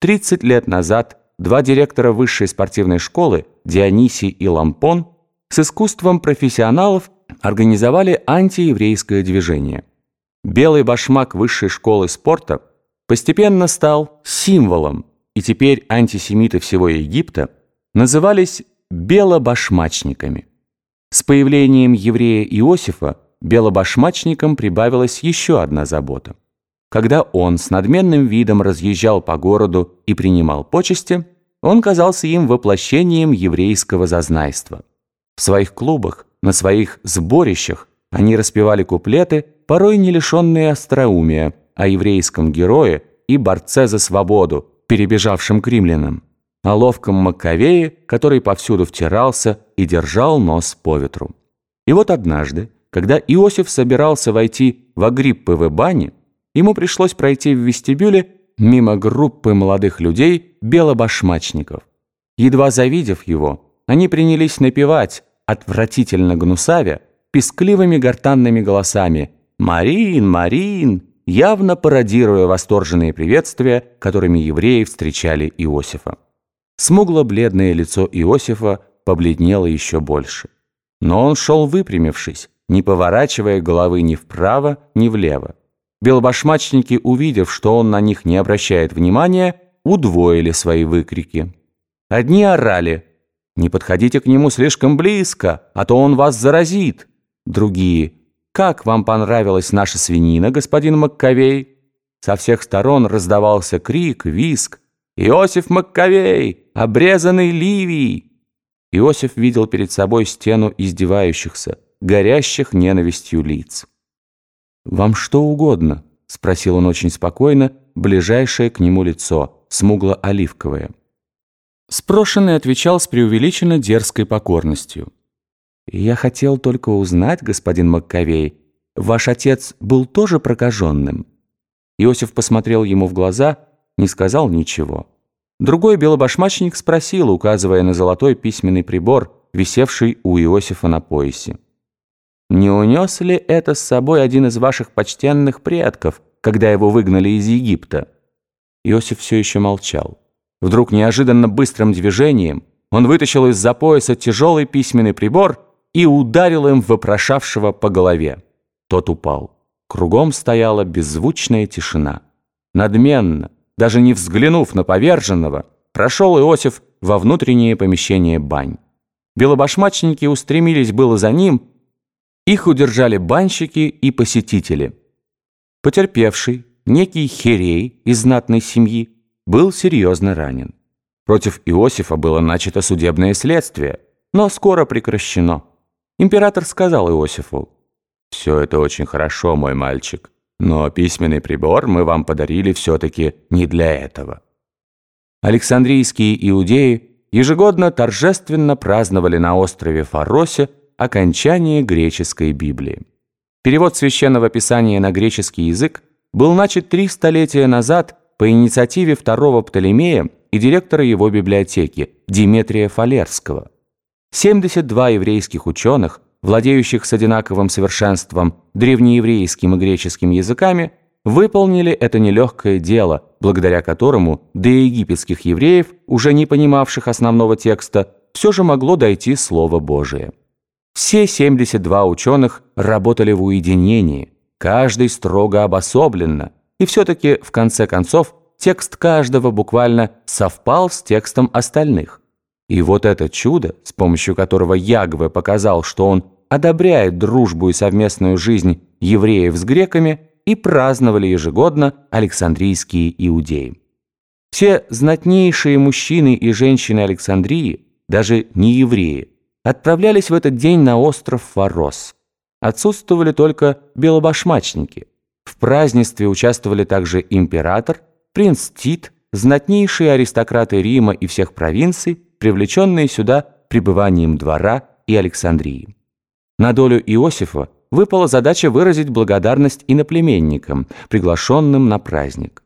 30 лет назад два директора высшей спортивной школы, Дионисий и Лампон, с искусством профессионалов организовали антиеврейское движение. Белый башмак высшей школы спорта постепенно стал символом, и теперь антисемиты всего Египта назывались белобашмачниками. С появлением еврея Иосифа белобашмачникам прибавилась еще одна забота. Когда он с надменным видом разъезжал по городу и принимал почести, он казался им воплощением еврейского зазнайства. В своих клубах, на своих сборищах они распевали куплеты, порой не лишенные остроумия, о еврейском герое и борце за свободу, перебежавшем к римлянам, о ловком Маккавее, который повсюду втирался и держал нос по ветру. И вот однажды, когда Иосиф собирался войти в Агрипповы бани, ему пришлось пройти в вестибюле мимо группы молодых людей белобашмачников. Едва завидев его, они принялись напевать, отвратительно гнусавя, пескливыми гортанными голосами «Марин, Марин!», явно пародируя восторженные приветствия, которыми евреи встречали Иосифа. Смугло-бледное лицо Иосифа побледнело еще больше. Но он шел выпрямившись, не поворачивая головы ни вправо, ни влево. Белобашмачники, увидев, что он на них не обращает внимания, удвоили свои выкрики. Одни орали «Не подходите к нему слишком близко, а то он вас заразит». Другие «Как вам понравилась наша свинина, господин Маккавей?» Со всех сторон раздавался крик, виск. «Иосиф Маккавей! Обрезанный Ливий!» Иосиф видел перед собой стену издевающихся, горящих ненавистью лиц. «Вам что угодно?» — спросил он очень спокойно, ближайшее к нему лицо, смугло-оливковое. Спрошенный отвечал с преувеличенно дерзкой покорностью. «Я хотел только узнать, господин Маккавей, ваш отец был тоже прокаженным?» Иосиф посмотрел ему в глаза, не сказал ничего. Другой белобашмачник спросил, указывая на золотой письменный прибор, висевший у Иосифа на поясе. Не унес ли это с собой один из ваших почтенных предков, когда его выгнали из Египта?» Иосиф все еще молчал. Вдруг неожиданно быстрым движением он вытащил из-за пояса тяжелый письменный прибор и ударил им вопрошавшего по голове. Тот упал. Кругом стояла беззвучная тишина. Надменно, даже не взглянув на поверженного, прошел Иосиф во внутреннее помещение бань. Белобашмачники устремились было за ним, их удержали банщики и посетители. Потерпевший, некий Херей из знатной семьи, был серьезно ранен. Против Иосифа было начато судебное следствие, но скоро прекращено. Император сказал Иосифу, «Все это очень хорошо, мой мальчик, но письменный прибор мы вам подарили все-таки не для этого». Александрийские иудеи ежегодно торжественно праздновали на острове Фаросе окончание греческой Библии. Перевод Священного Писания на греческий язык был начат три столетия назад по инициативе второго Птолемея и директора его библиотеки Диметрия Фалерского. 72 еврейских ученых, владеющих с одинаковым совершенством древнееврейским и греческим языками, выполнили это нелегкое дело, благодаря которому до египетских евреев, уже не понимавших основного текста, все же могло дойти Слово Божие. Все 72 ученых работали в уединении, каждый строго обособленно, и все-таки, в конце концов, текст каждого буквально совпал с текстом остальных. И вот это чудо, с помощью которого Ягве показал, что он одобряет дружбу и совместную жизнь евреев с греками, и праздновали ежегодно Александрийские иудеи. Все знатнейшие мужчины и женщины Александрии, даже не евреи, отправлялись в этот день на остров Фарос. Отсутствовали только белобашмачники. В празднестве участвовали также император, принц Тит, знатнейшие аристократы Рима и всех провинций, привлеченные сюда пребыванием двора и Александрии. На долю Иосифа выпала задача выразить благодарность иноплеменникам, приглашенным на праздник.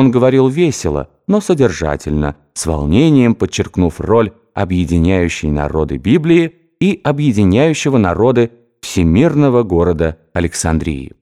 Он говорил весело, но содержательно, с волнением подчеркнув роль объединяющей народы Библии и объединяющего народы всемирного города Александрии.